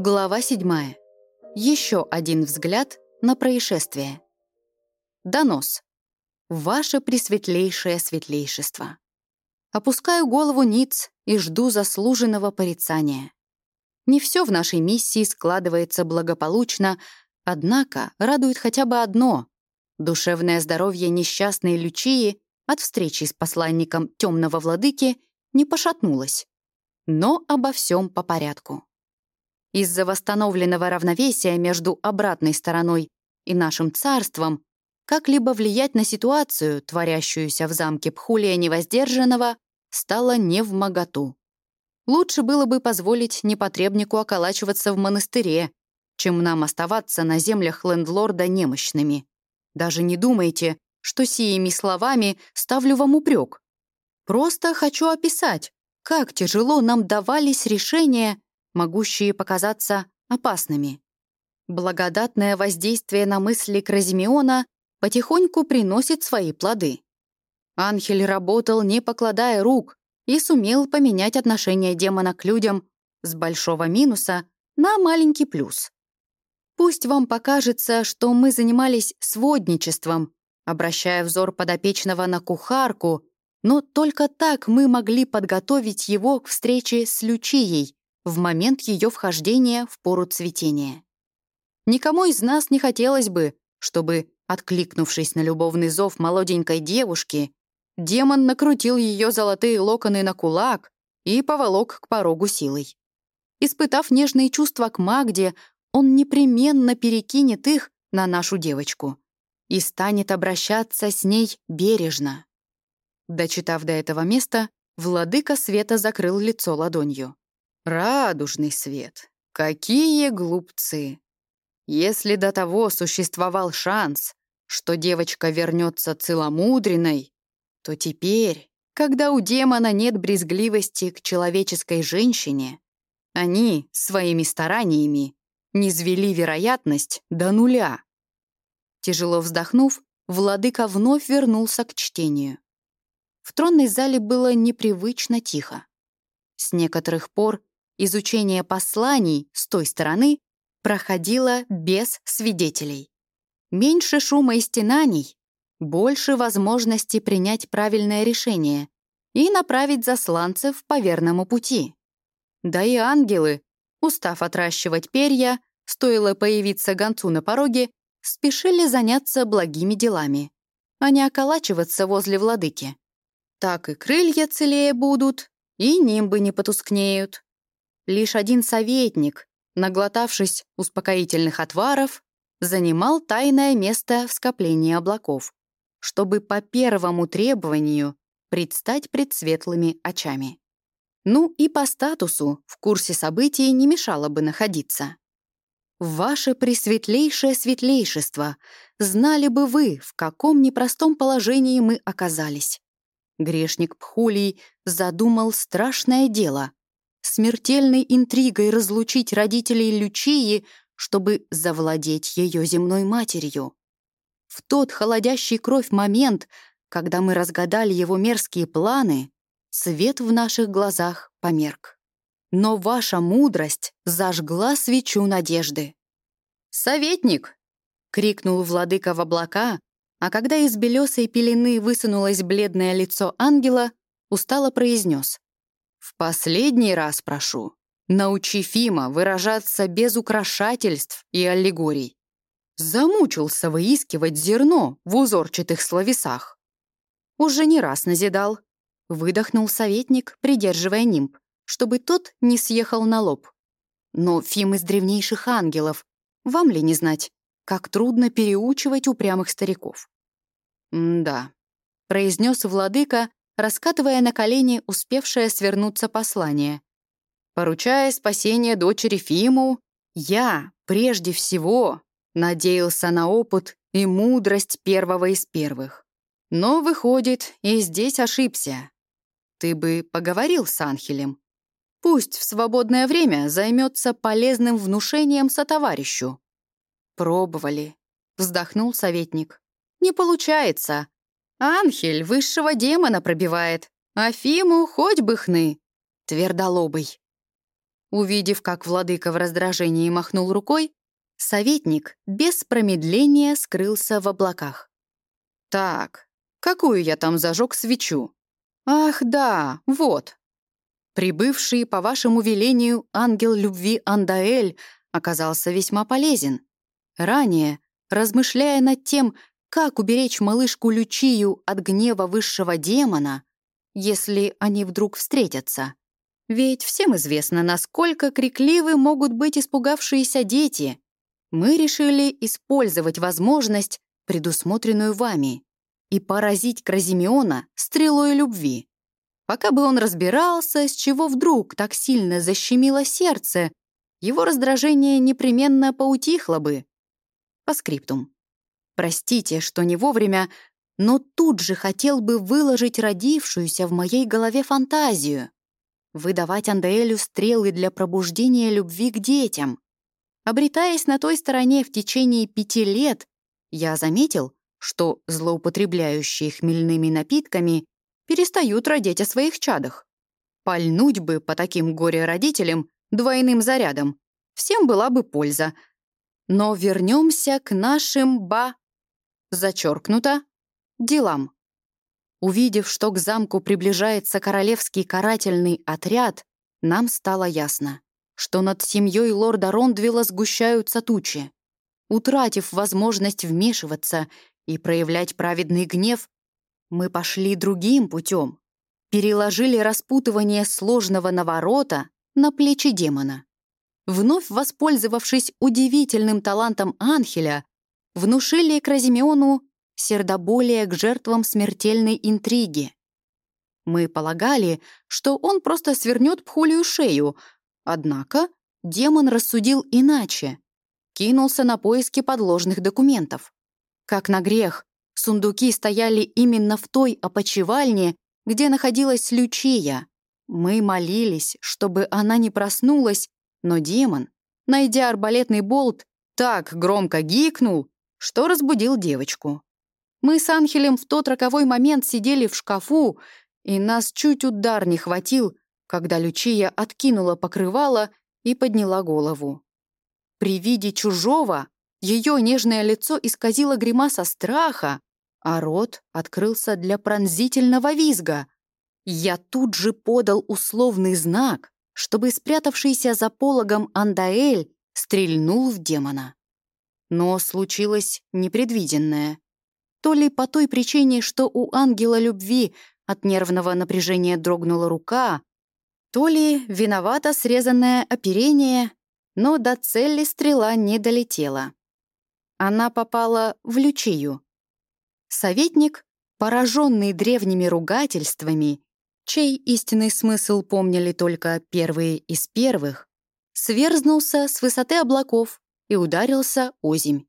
Глава 7. Еще один взгляд на происшествие. Донос. Ваше пресветлейшее светлейшество. Опускаю голову ниц и жду заслуженного порицания. Не все в нашей миссии складывается благополучно, однако радует хотя бы одно — душевное здоровье несчастной Лючии от встречи с посланником темного владыки не пошатнулось. Но обо всем по порядку. Из-за восстановленного равновесия между обратной стороной и нашим царством как-либо влиять на ситуацию, творящуюся в замке Пхулия Невоздержанного, стало не в моготу. Лучше было бы позволить непотребнику околачиваться в монастыре, чем нам оставаться на землях лендлорда немощными. Даже не думайте, что сими словами ставлю вам упрек. Просто хочу описать, как тяжело нам давались решения, могущие показаться опасными. Благодатное воздействие на мысли Кразимеона потихоньку приносит свои плоды. Анхель работал, не покладая рук, и сумел поменять отношение демона к людям с большого минуса на маленький плюс. Пусть вам покажется, что мы занимались сводничеством, обращая взор подопечного на кухарку, но только так мы могли подготовить его к встрече с Лючией, в момент ее вхождения в пору цветения. Никому из нас не хотелось бы, чтобы, откликнувшись на любовный зов молоденькой девушки, демон накрутил ее золотые локоны на кулак и поволок к порогу силой. Испытав нежные чувства к Магде, он непременно перекинет их на нашу девочку и станет обращаться с ней бережно. Дочитав до этого места, владыка света закрыл лицо ладонью. Радужный свет. Какие глупцы. Если до того существовал шанс, что девочка вернется целомудренной, то теперь, когда у демона нет брезгливости к человеческой женщине, они своими стараниями низвели вероятность до нуля. Тяжело вздохнув, владыка вновь вернулся к чтению. В тронной зале было непривычно тихо. С некоторых пор изучение посланий с той стороны проходило без свидетелей. Меньше шума и стенаний, больше возможности принять правильное решение и направить засланцев по верному пути. Да и ангелы, устав отращивать перья, стоило появиться гонцу на пороге, спешили заняться благими делами, а не околачиваться возле владыки. Так и крылья целее будут, и нимбы не потускнеют. Лишь один советник, наглотавшись успокоительных отваров, занимал тайное место в скоплении облаков, чтобы по первому требованию предстать пред светлыми очами. Ну и по статусу в курсе событий не мешало бы находиться. Ваше пресветлейшее светлейшество, знали бы вы, в каком непростом положении мы оказались. Грешник Пхулий задумал страшное дело смертельной интригой разлучить родителей Лючии, чтобы завладеть ее земной матерью. В тот холодящий кровь момент, когда мы разгадали его мерзкие планы, свет в наших глазах померк. Но ваша мудрость зажгла свечу надежды. «Советник!» — крикнул владыка в облака, а когда из белесой пелены высунулось бледное лицо ангела, устало произнес. В последний раз прошу, научи Фима выражаться без украшательств и аллегорий. Замучился выискивать зерно в узорчатых словесах. Уже не раз назидал. Выдохнул советник, придерживая нимб, чтобы тот не съехал на лоб. Но Фим из древнейших ангелов. Вам ли не знать, как трудно переучивать упрямых стариков? «Да», — произнес владыка, раскатывая на колени успевшее свернуться послание. Поручая спасение дочери Фиму, я, прежде всего, надеялся на опыт и мудрость первого из первых. Но, выходит, и здесь ошибся. Ты бы поговорил с Анхелем. Пусть в свободное время займется полезным внушением сотоварищу. Пробовали, вздохнул советник. Не получается. Анхель высшего демона пробивает, а Фиму хоть бы хны. Твердолобый. Увидев, как владыка в раздражении махнул рукой, советник без промедления скрылся в облаках. «Так, какую я там зажег свечу? Ах, да, вот!» Прибывший по вашему велению ангел любви Андаэль оказался весьма полезен. Ранее, размышляя над тем, как уберечь малышку Лючию от гнева высшего демона, если они вдруг встретятся, ведь всем известно, насколько крикливы могут быть испугавшиеся дети. Мы решили использовать возможность, предусмотренную вами, и поразить Кразимеона стрелой любви. Пока бы он разбирался, с чего вдруг так сильно защемило сердце, его раздражение непременно поутихло бы. По скриптум. Простите, что не вовремя, но тут же хотел бы выложить родившуюся в моей голове фантазию выдавать Андаэлю стрелы для пробуждения любви к детям. Обретаясь на той стороне в течение пяти лет, я заметил, что злоупотребляющие хмельными напитками перестают родить о своих чадах. Пальнуть бы по таким горе-родителям двойным зарядом. Всем была бы польза. Но вернемся к нашим ба... Зачеркнуто. Делам. Увидев, что к замку приближается королевский карательный отряд, нам стало ясно, что над семьей лорда Рондвилла сгущаются тучи. Утратив возможность вмешиваться и проявлять праведный гнев, мы пошли другим путем. Переложили распутывание сложного наворота на плечи демона. Вновь воспользовавшись удивительным талантом Анхеля, внушили Кразимеону сердоболие к жертвам смертельной интриги. Мы полагали, что он просто свернет пхулию шею, однако демон рассудил иначе. Кинулся на поиски подложных документов. Как на грех, сундуки стояли именно в той опочивальне, где находилась Лючия. Мы молились, чтобы она не проснулась, но демон, найдя арбалетный болт, так громко гикнул, что разбудил девочку. Мы с Анхелем в тот роковой момент сидели в шкафу, и нас чуть удар не хватил, когда Лючия откинула покрывало и подняла голову. При виде чужого ее нежное лицо исказило гримаса страха, а рот открылся для пронзительного визга. Я тут же подал условный знак, чтобы спрятавшийся за пологом Андаэль стрельнул в демона. Но случилось непредвиденное то ли по той причине, что у ангела любви от нервного напряжения дрогнула рука, то ли виновато срезанное оперение, но до цели стрела не долетела. Она попала в лючию. Советник, пораженный древними ругательствами, чей истинный смысл помнили только первые из первых, сверзнулся с высоты облаков и ударился озимь.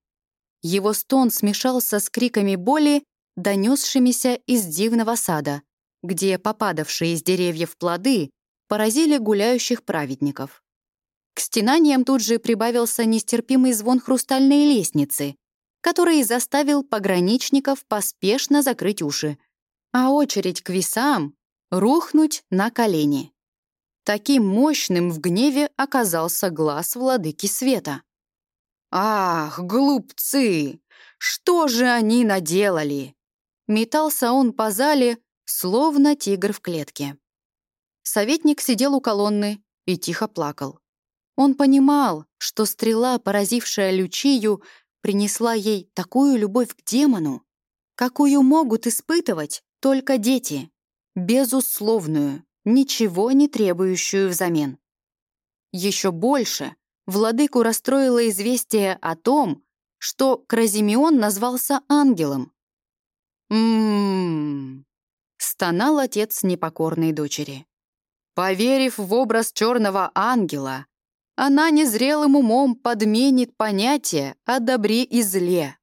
Его стон смешался с криками боли, донесшимися из дивного сада, где попадавшие из деревьев плоды поразили гуляющих праведников. К стенаниям тут же прибавился нестерпимый звон хрустальной лестницы, который заставил пограничников поспешно закрыть уши, а очередь к весам рухнуть на колени. Таким мощным в гневе оказался глаз владыки света. «Ах, глупцы! Что же они наделали?» Метался он по зале, словно тигр в клетке. Советник сидел у колонны и тихо плакал. Он понимал, что стрела, поразившая Лючию, принесла ей такую любовь к демону, какую могут испытывать только дети, безусловную, ничего не требующую взамен. Еще больше владыку расстроило известие о том, что Кразимеон назвался ангелом. «М-м-м», стонал отец непокорной дочери. Поверив в образ черного ангела, она незрелым умом подменит понятие о добре и зле.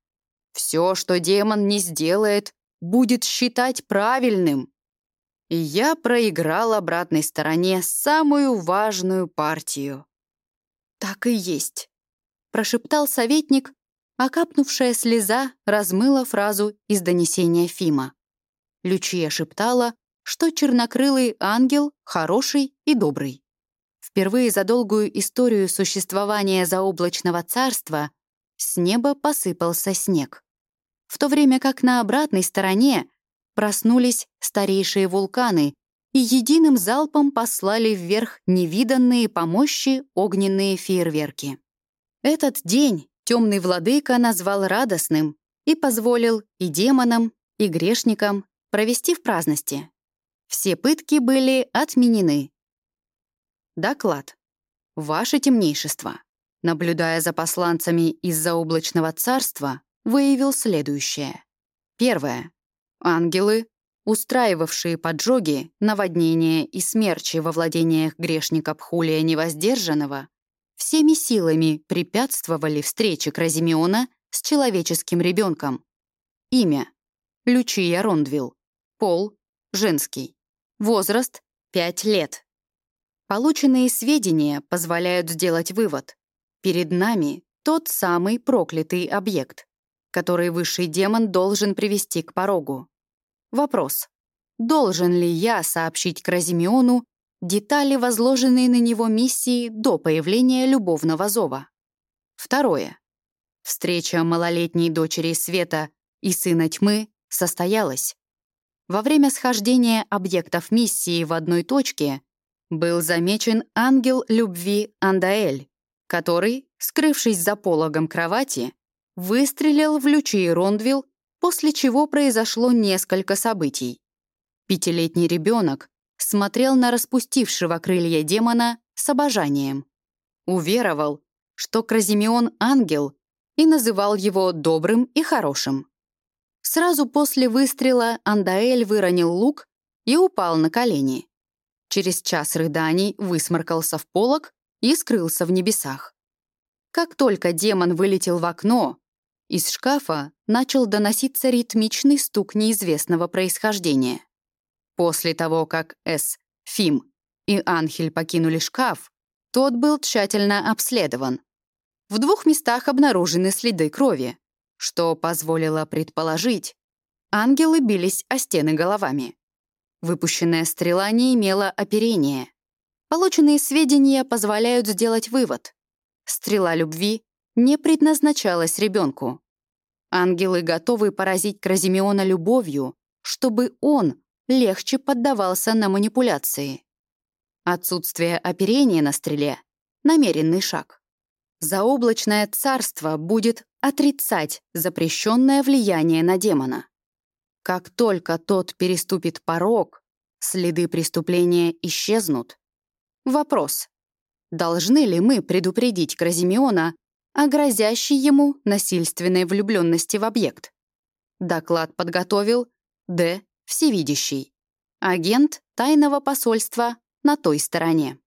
Все, что демон не сделает, будет считать правильным. И я проиграл обратной стороне самую важную партию. «Так и есть», — прошептал советник, а слеза размыла фразу из донесения Фима. Лючия шептала, что чернокрылый ангел хороший и добрый. впервые за долгую историю существования заоблачного царства с неба посыпался снег. В то время как на обратной стороне проснулись старейшие вулканы и единым залпом послали вверх невиданные по мощи огненные фейерверки. Этот день темный владыка назвал радостным и позволил и демонам, и грешникам провести в праздности. Все пытки были отменены. Доклад. Ваше темнейшество, наблюдая за посланцами из заоблачного царства, выявил следующее. Первое. Ангелы, устраивавшие поджоги, наводнения и смерчи во владениях грешника Пхулия Невоздержанного, всеми силами препятствовали встрече Кразимеона с человеческим ребенком. Имя — Лючия Рондвилл. Пол — женский. Возраст — 5 лет. Полученные сведения позволяют сделать вывод. Перед нами тот самый проклятый объект, который высший демон должен привести к порогу. Вопрос. Должен ли я сообщить Кразимеону детали, возложенные на него миссии до появления любовного зова? Второе. Встреча малолетней дочери Света и сына тьмы состоялась. Во время схождения объектов миссии в одной точке был замечен ангел любви Андаэль, который, скрывшись за пологом кровати, выстрелил в Лючи Рондвилл, после чего произошло несколько событий. Пятилетний ребенок смотрел на распустившего крылья демона с обожанием. Уверовал, что Кразимеон — ангел, и называл его добрым и хорошим. Сразу после выстрела Андаэль выронил лук и упал на колени. Через час рыданий высморкался в полог и скрылся в небесах. Как только демон вылетел в окно, из шкафа начал доноситься ритмичный стук неизвестного происхождения. После того, как С, Фим и Анхель покинули шкаф, тот был тщательно обследован. В двух местах обнаружены следы крови, что позволило предположить, ангелы бились о стены головами. Выпущенная стрела не имела оперения. Полученные сведения позволяют сделать вывод. Стрела любви не предназначалась ребенку. Ангелы готовы поразить Кразимеона любовью, чтобы он легче поддавался на манипуляции. Отсутствие оперения на стреле — намеренный шаг. Заоблачное царство будет отрицать запрещенное влияние на демона. Как только тот переступит порог, следы преступления исчезнут. Вопрос. Должны ли мы предупредить Кразимеона о грозящей ему насильственной влюбленности в объект? Доклад подготовил Д. Всевидящий. Агент тайного посольства на той стороне.